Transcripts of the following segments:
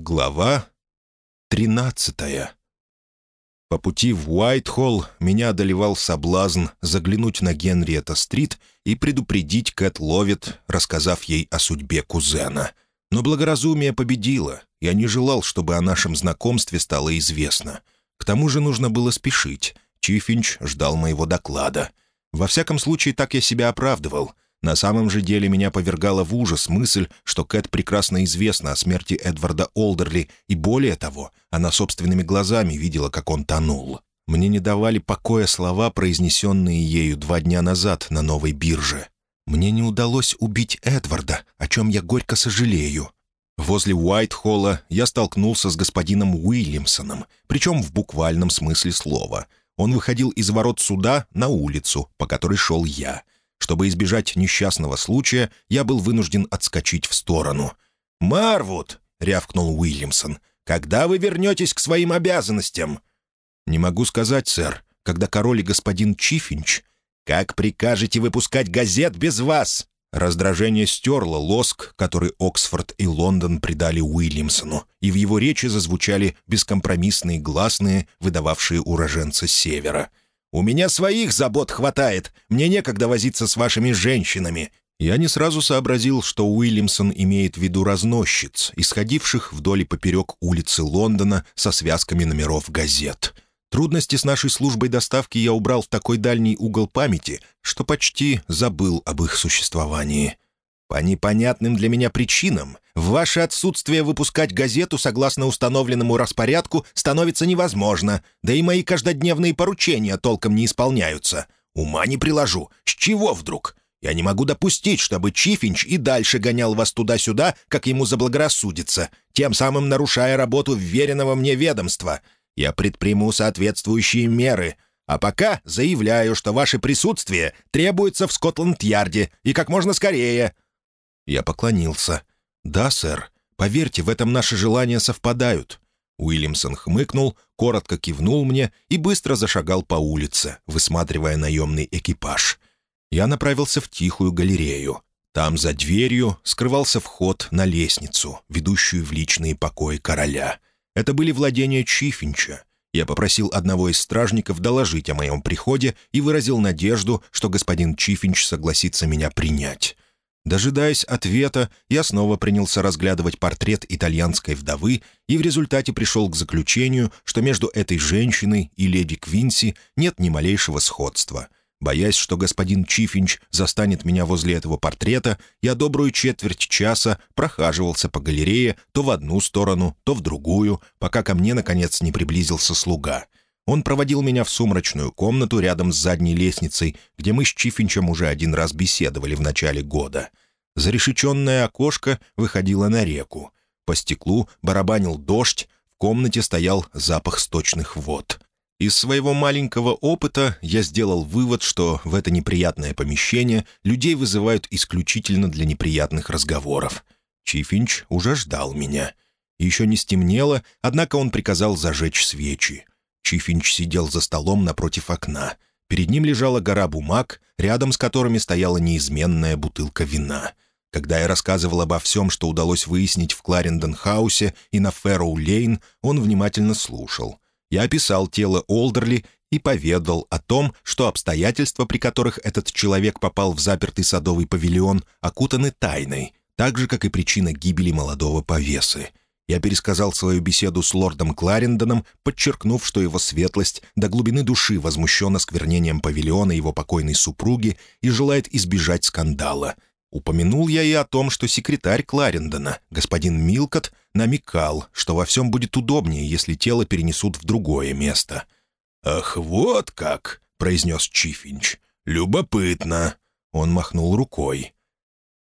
Глава тринадцатая. По пути в Уайтхолл меня одолевал соблазн заглянуть на Генриетта-стрит и предупредить Кэт Ловит, рассказав ей о судьбе кузена. Но благоразумие победило. Я не желал, чтобы о нашем знакомстве стало известно. К тому же нужно было спешить. Чифинч ждал моего доклада. Во всяком случае, так я себя оправдывал — на самом же деле меня повергала в ужас мысль, что Кэт прекрасно известна о смерти Эдварда Олдерли, и более того, она собственными глазами видела, как он тонул. Мне не давали покоя слова, произнесенные ею два дня назад на новой бирже. «Мне не удалось убить Эдварда, о чем я горько сожалею». Возле Уайтхолла я столкнулся с господином Уильямсоном, причем в буквальном смысле слова. Он выходил из ворот суда на улицу, по которой шел я — чтобы избежать несчастного случая, я был вынужден отскочить в сторону. «Марвуд!» — рявкнул Уильямсон. «Когда вы вернетесь к своим обязанностям?» «Не могу сказать, сэр, когда король и господин Чифинч...» «Как прикажете выпускать газет без вас?» Раздражение стерло лоск, который Оксфорд и Лондон придали Уильямсону, и в его речи зазвучали бескомпромиссные гласные, выдававшие уроженца Севера — у меня своих забот хватает. Мне некогда возиться с вашими женщинами». Я не сразу сообразил, что Уильямсон имеет в виду разносчиц, исходивших вдоль и поперек улицы Лондона со связками номеров газет. Трудности с нашей службой доставки я убрал в такой дальний угол памяти, что почти забыл об их существовании. По непонятным для меня причинам в ваше отсутствие выпускать газету согласно установленному распорядку становится невозможно, да и мои каждодневные поручения толком не исполняются. Ума не приложу. С чего вдруг? Я не могу допустить, чтобы Чифинч и дальше гонял вас туда-сюда, как ему заблагорассудится, тем самым нарушая работу вверенного мне ведомства. Я предприму соответствующие меры. А пока заявляю, что ваше присутствие требуется в Скотланд-Ярде и как можно скорее». Я поклонился. «Да, сэр. Поверьте, в этом наши желания совпадают». Уильямсон хмыкнул, коротко кивнул мне и быстро зашагал по улице, высматривая наемный экипаж. Я направился в тихую галерею. Там, за дверью, скрывался вход на лестницу, ведущую в личные покои короля. Это были владения Чифинча. Я попросил одного из стражников доложить о моем приходе и выразил надежду, что господин Чифинч согласится меня принять. Дожидаясь ответа, я снова принялся разглядывать портрет итальянской вдовы и в результате пришел к заключению, что между этой женщиной и леди Квинси нет ни малейшего сходства. Боясь, что господин Чифинч застанет меня возле этого портрета, я добрую четверть часа прохаживался по галерее то в одну сторону, то в другую, пока ко мне, наконец, не приблизился слуга — он проводил меня в сумрачную комнату рядом с задней лестницей, где мы с Чифинчем уже один раз беседовали в начале года. Зарешеченное окошко выходило на реку. По стеклу барабанил дождь, в комнате стоял запах сточных вод. Из своего маленького опыта я сделал вывод, что в это неприятное помещение людей вызывают исключительно для неприятных разговоров. Чифинч уже ждал меня. Еще не стемнело, однако он приказал зажечь свечи. Чифинч сидел за столом напротив окна. Перед ним лежала гора бумаг, рядом с которыми стояла неизменная бутылка вина. Когда я рассказывал обо всем, что удалось выяснить в Кларендон-хаусе и на Фэрроу-лейн, он внимательно слушал. Я описал тело Олдерли и поведал о том, что обстоятельства, при которых этот человек попал в запертый садовый павильон, окутаны тайной, так же, как и причина гибели молодого повесы. Я пересказал свою беседу с лордом Кларендоном, подчеркнув, что его светлость до глубины души возмущена сквернением павильона его покойной супруги и желает избежать скандала. Упомянул я и о том, что секретарь Кларендона, господин Милкот, намекал, что во всем будет удобнее, если тело перенесут в другое место. «Ах, вот как!» — произнес Чифинч. «Любопытно!» — он махнул рукой.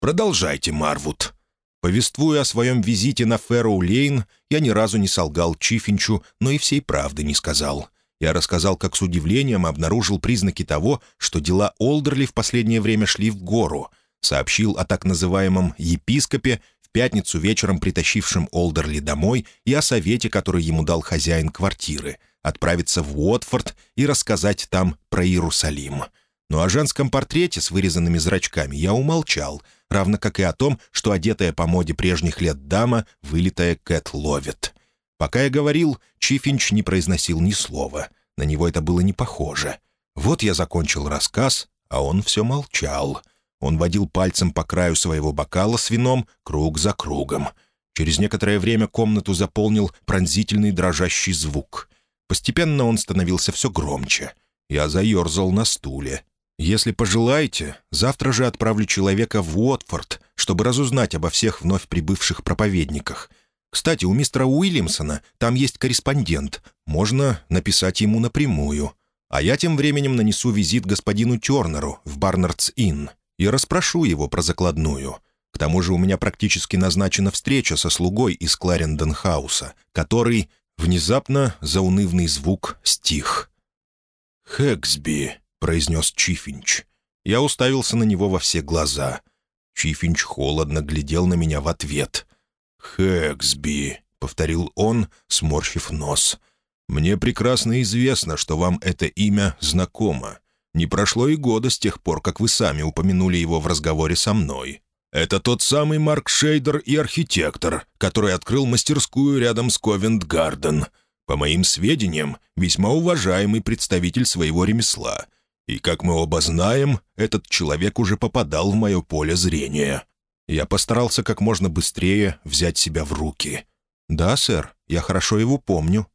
«Продолжайте, Марвуд». Повествуя о своем визите на Фэрроу-Лейн, я ни разу не солгал Чифинчу, но и всей правды не сказал. Я рассказал, как с удивлением обнаружил признаки того, что дела Олдерли в последнее время шли в гору. Сообщил о так называемом «епископе», в пятницу вечером притащившем Олдерли домой, и о совете, который ему дал хозяин квартиры — отправиться в Уотфорд и рассказать там про Иерусалим. Но о женском портрете с вырезанными зрачками я умолчал, равно как и о том, что одетая по моде прежних лет дама, вылитая Кэт ловит. Пока я говорил, Чифинч не произносил ни слова. На него это было не похоже. Вот я закончил рассказ, а он все молчал. Он водил пальцем по краю своего бокала с вином, круг за кругом. Через некоторое время комнату заполнил пронзительный дрожащий звук. Постепенно он становился все громче. Я заерзал на стуле. «Если пожелаете, завтра же отправлю человека в Уотфорд, чтобы разузнать обо всех вновь прибывших проповедниках. Кстати, у мистера Уильямсона там есть корреспондент. Можно написать ему напрямую. А я тем временем нанесу визит господину Тернеру в Барнардс-Инн и расспрошу его про закладную. К тому же у меня практически назначена встреча со слугой из Кларендон-хауса, который... Внезапно заунывный звук стих. «Хэксби», — произнес Чифинч. Я уставился на него во все глаза. Чифинч холодно глядел на меня в ответ. «Хэксби», — повторил он, сморщив нос. «Мне прекрасно известно, что вам это имя знакомо. Не прошло и года с тех пор, как вы сами упомянули его в разговоре со мной. Это тот самый Марк Шейдер и архитектор, который открыл мастерскую рядом с Ковент-Гарден. По моим сведениям, весьма уважаемый представитель своего ремесла. И, как мы оба знаем, этот человек уже попадал в мое поле зрения. Я постарался как можно быстрее взять себя в руки. «Да, сэр, я хорошо его помню.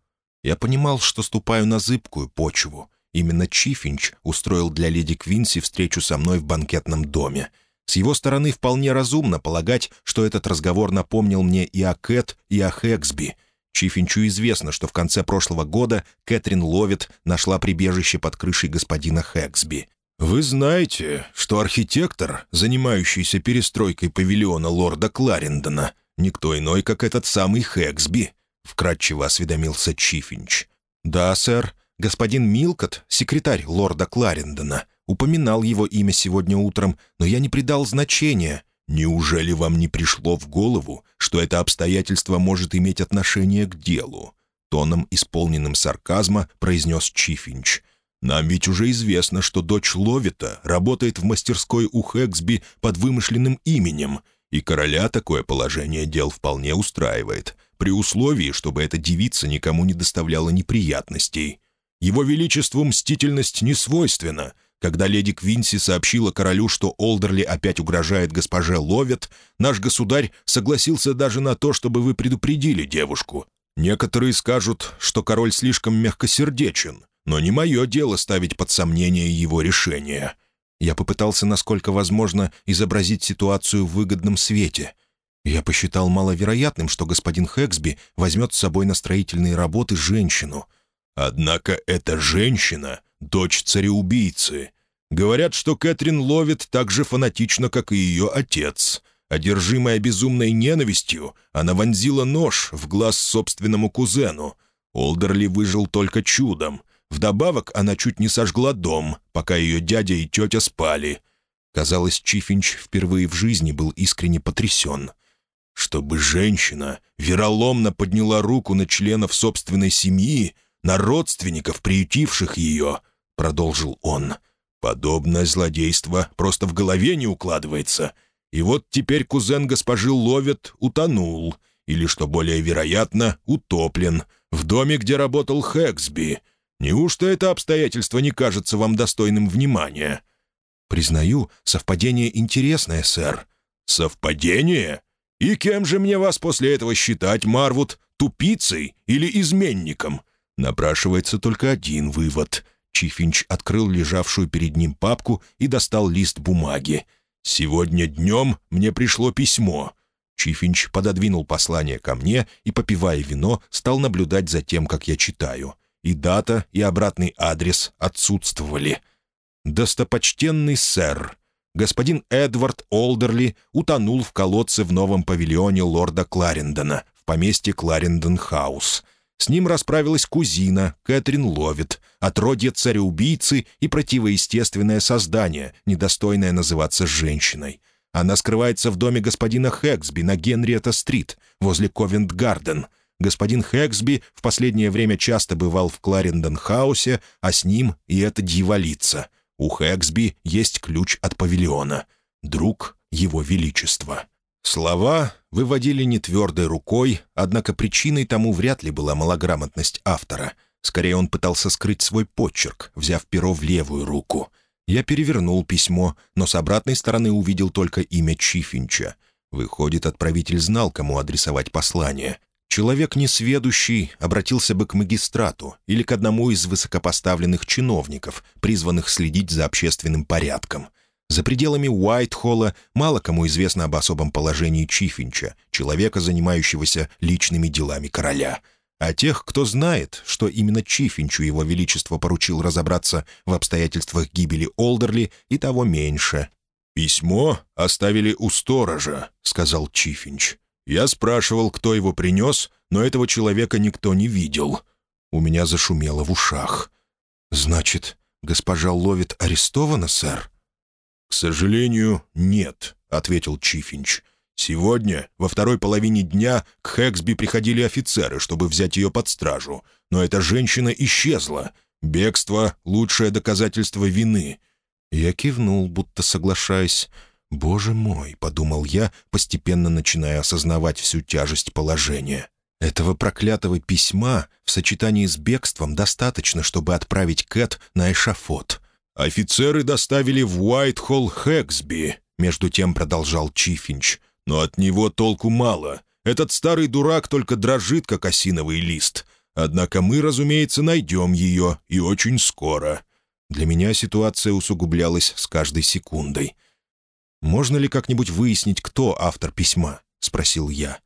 Я понимал, что ступаю на зыбкую почву. Именно Чифинч устроил для леди Квинси встречу со мной в банкетном доме. С его стороны вполне разумно полагать, что этот разговор напомнил мне и о Кэт, и о Хэксби. Чифинчу известно, что в конце прошлого года Кэтрин Ловит нашла прибежище под крышей господина Хэксби. «Вы знаете, что архитектор, занимающийся перестройкой павильона лорда Кларендона, никто иной, как этот самый Хэксби?» — вкратчиво осведомился Чифинч. «Да, сэр. Господин Милкот, секретарь лорда Кларендона, упоминал его имя сегодня утром, но я не придал значения. Неужели вам не пришло в голову, что это обстоятельство может иметь отношение к делу?» Тоном, исполненным сарказма, произнес Чифинч. Нам ведь уже известно, что дочь Ловита работает в мастерской у Хэксби под вымышленным именем, и короля такое положение дел вполне устраивает, при условии, чтобы эта девица никому не доставляла неприятностей. Его Величеству мстительность не свойственна. Когда леди Квинси сообщила королю, что Олдерли опять угрожает госпоже Ловит, наш государь согласился даже на то, чтобы вы предупредили девушку. Некоторые скажут, что король слишком мягкосердечен, но не мое дело ставить под сомнение его решение. Я попытался, насколько возможно, изобразить ситуацию в выгодном свете. Я посчитал маловероятным, что господин Хэксби возьмет с собой на строительные работы женщину. Однако эта женщина — дочь цареубийцы. Говорят, что Кэтрин ловит так же фанатично, как и ее отец. Одержимая безумной ненавистью, она вонзила нож в глаз собственному кузену. Олдерли выжил только чудом — Вдобавок она чуть не сожгла дом, пока ее дядя и тетя спали. Казалось, Чифинч впервые в жизни был искренне потрясен. Чтобы женщина вероломно подняла руку на членов собственной семьи, на родственников, приютивших ее, — продолжил он. Подобное злодейство просто в голове не укладывается. И вот теперь кузен госпожи Ловит утонул, или, что более вероятно, утоплен, в доме, где работал Хэксби — Неужто это обстоятельство не кажется вам достойным внимания?» «Признаю, совпадение интересное, сэр». «Совпадение? И кем же мне вас после этого считать, Марвуд, тупицей или изменником?» Напрашивается только один вывод. Чифинч открыл лежавшую перед ним папку и достал лист бумаги. «Сегодня днем мне пришло письмо». Чифинч пододвинул послание ко мне и, попивая вино, стал наблюдать за тем, как я читаю и дата, и обратный адрес отсутствовали. «Достопочтенный сэр, господин Эдвард Олдерли утонул в колодце в новом павильоне лорда Кларендона в поместье Кларендон-хаус. С ним расправилась кузина Кэтрин Ловит, отродье цареубийцы и противоестественное создание, недостойное называться женщиной. Она скрывается в доме господина Хэксби на Генриетта-стрит, возле Ковент-Гарден — Господин Хэксби в последнее время часто бывал в Кларендон-хаусе, а с ним и эта дьяволица. У Хэксби есть ключ от павильона. Друг Его Величества. Слова выводили не твердой рукой, однако причиной тому вряд ли была малограмотность автора. Скорее, он пытался скрыть свой почерк, взяв перо в левую руку. Я перевернул письмо, но с обратной стороны увидел только имя Чифинча. Выходит, отправитель знал, кому адресовать послание. Человек несведущий обратился бы к магистрату или к одному из высокопоставленных чиновников, призванных следить за общественным порядком — за пределами Уайтхолла мало кому известно об особом положении Чифинча, человека, занимающегося личными делами короля. А тех, кто знает, что именно Чифинчу его величество поручил разобраться в обстоятельствах гибели Олдерли, и того меньше. «Письмо оставили у сторожа», — сказал Чифинч. «Я спрашивал, кто его принес, но этого человека никто не видел». У меня зашумело в ушах. «Значит, госпожа Ловит арестована, сэр?» «К сожалению, нет», — ответил Чифинч. «Сегодня, во второй половине дня, к Хэксби приходили офицеры, чтобы взять ее под стражу. Но эта женщина исчезла. Бегство — лучшее доказательство вины». Я кивнул, будто соглашаясь. «Боже мой», — подумал я, постепенно начиная осознавать всю тяжесть положения. Этого проклятого письма в сочетании с бегством достаточно, чтобы отправить Кэт на эшафот. «Офицеры доставили в Уайтхолл Хэксби», — между тем продолжал Чифинч. «Но от него толку мало. Этот старый дурак только дрожит, как осиновый лист. Однако мы, разумеется, найдем ее, и очень скоро». Для меня ситуация усугублялась с каждой секундой. «Можно ли как-нибудь выяснить, кто автор письма?» — спросил я.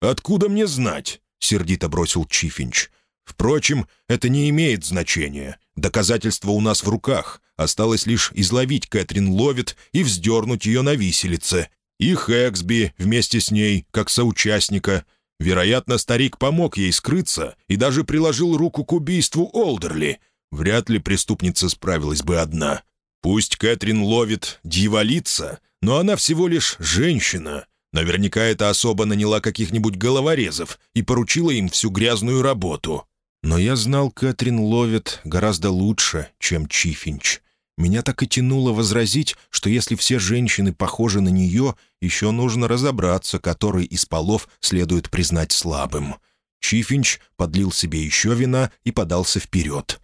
«Откуда мне знать?» — сердито бросил Чифинч. «Впрочем, это не имеет значения. Доказательства у нас в руках. Осталось лишь изловить Кэтрин Ловит и вздернуть ее на виселице. И Хэксби вместе с ней, как соучастника. Вероятно, старик помог ей скрыться и даже приложил руку к убийству Олдерли. Вряд ли преступница справилась бы одна. Пусть Кэтрин Ловит дьяволица, но она всего лишь женщина. Наверняка эта особа наняла каких-нибудь головорезов и поручила им всю грязную работу. Но я знал Кэтрин Ловит гораздо лучше, чем Чифинч. Меня так и тянуло возразить, что если все женщины похожи на нее, еще нужно разобраться, который из полов следует признать слабым. Чифинч подлил себе еще вина и подался вперед.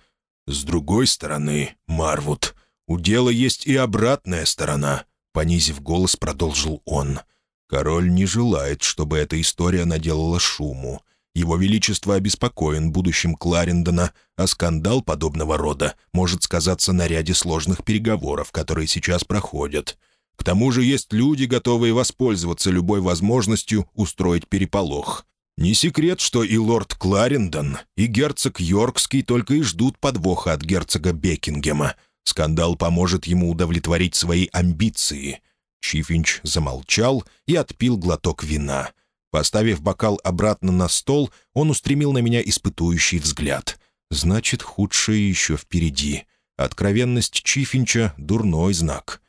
«С другой стороны, Марвуд, у дела есть и обратная сторона», — понизив голос, продолжил он. «Король не желает, чтобы эта история наделала шуму. Его Величество обеспокоен будущим Кларендона, а скандал подобного рода может сказаться на ряде сложных переговоров, которые сейчас проходят. К тому же есть люди, готовые воспользоваться любой возможностью устроить переполох. Не секрет, что и лорд Кларендон, и герцог Йоркский только и ждут подвоха от герцога Бекингема. Скандал поможет ему удовлетворить свои амбиции. Чифинч замолчал и отпил глоток вина — Поставив бокал обратно на стол, он устремил на меня испытующий взгляд. «Значит, худшее еще впереди. Откровенность Чифинча — дурной знак».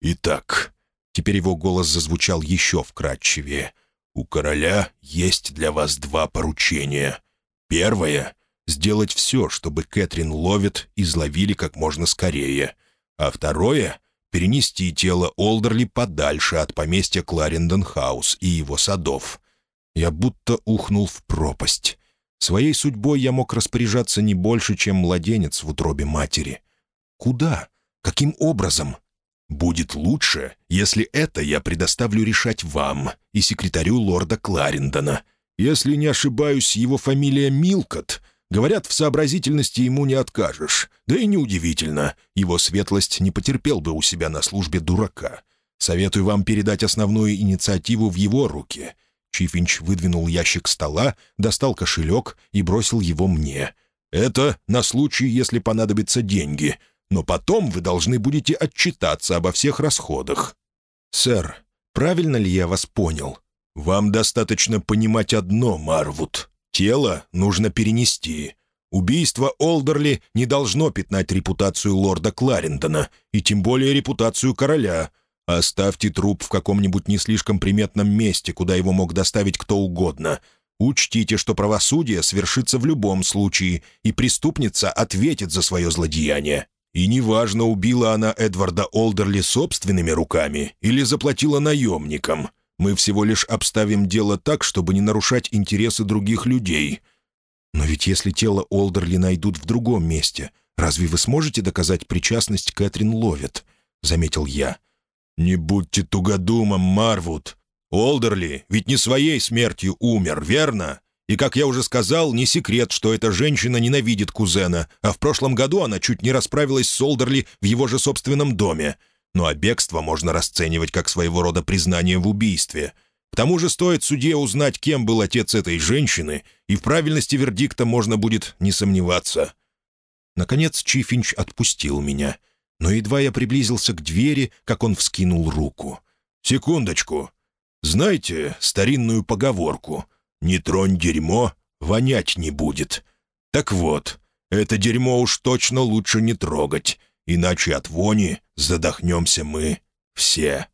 «Итак», — теперь его голос зазвучал еще вкрадчивее, «у короля есть для вас два поручения. Первое — сделать все, чтобы Кэтрин Ловит изловили как можно скорее. А второе — перенести тело Олдерли подальше от поместья Кларендон-хаус и его садов. Я будто ухнул в пропасть. Своей судьбой я мог распоряжаться не больше, чем младенец в утробе матери. Куда? Каким образом? Будет лучше, если это я предоставлю решать вам и секретарю лорда Кларендона. Если не ошибаюсь, его фамилия Милкот. Говорят, в сообразительности ему не откажешь. Да и неудивительно, его светлость не потерпел бы у себя на службе дурака. Советую вам передать основную инициативу в его руки — Чифинч выдвинул ящик стола, достал кошелек и бросил его мне. «Это на случай, если понадобятся деньги. Но потом вы должны будете отчитаться обо всех расходах». «Сэр, правильно ли я вас понял?» «Вам достаточно понимать одно, Марвуд. Тело нужно перенести. Убийство Олдерли не должно пятнать репутацию лорда Кларендона, и тем более репутацию короля. Оставьте труп в каком-нибудь не слишком приметном месте, куда его мог доставить кто угодно. Учтите, что правосудие свершится в любом случае, и преступница ответит за свое злодеяние. И неважно, убила она Эдварда Олдерли собственными руками или заплатила наемникам. Мы всего лишь обставим дело так, чтобы не нарушать интересы других людей. Но ведь если тело Олдерли найдут в другом месте, разве вы сможете доказать причастность Кэтрин Ловит?» — заметил я. «Не будьте тугодумом, Марвуд. Олдерли ведь не своей смертью умер, верно? И, как я уже сказал, не секрет, что эта женщина ненавидит кузена, а в прошлом году она чуть не расправилась с Олдерли в его же собственном доме. Ну а бегство можно расценивать как своего рода признание в убийстве. К тому же стоит судье узнать, кем был отец этой женщины, и в правильности вердикта можно будет не сомневаться. Наконец Чифинч отпустил меня. Но едва я приблизился к двери, как он вскинул руку. «Секундочку. Знаете старинную поговорку? Не тронь дерьмо, вонять не будет. Так вот, это дерьмо уж точно лучше не трогать, иначе от вони задохнемся мы все».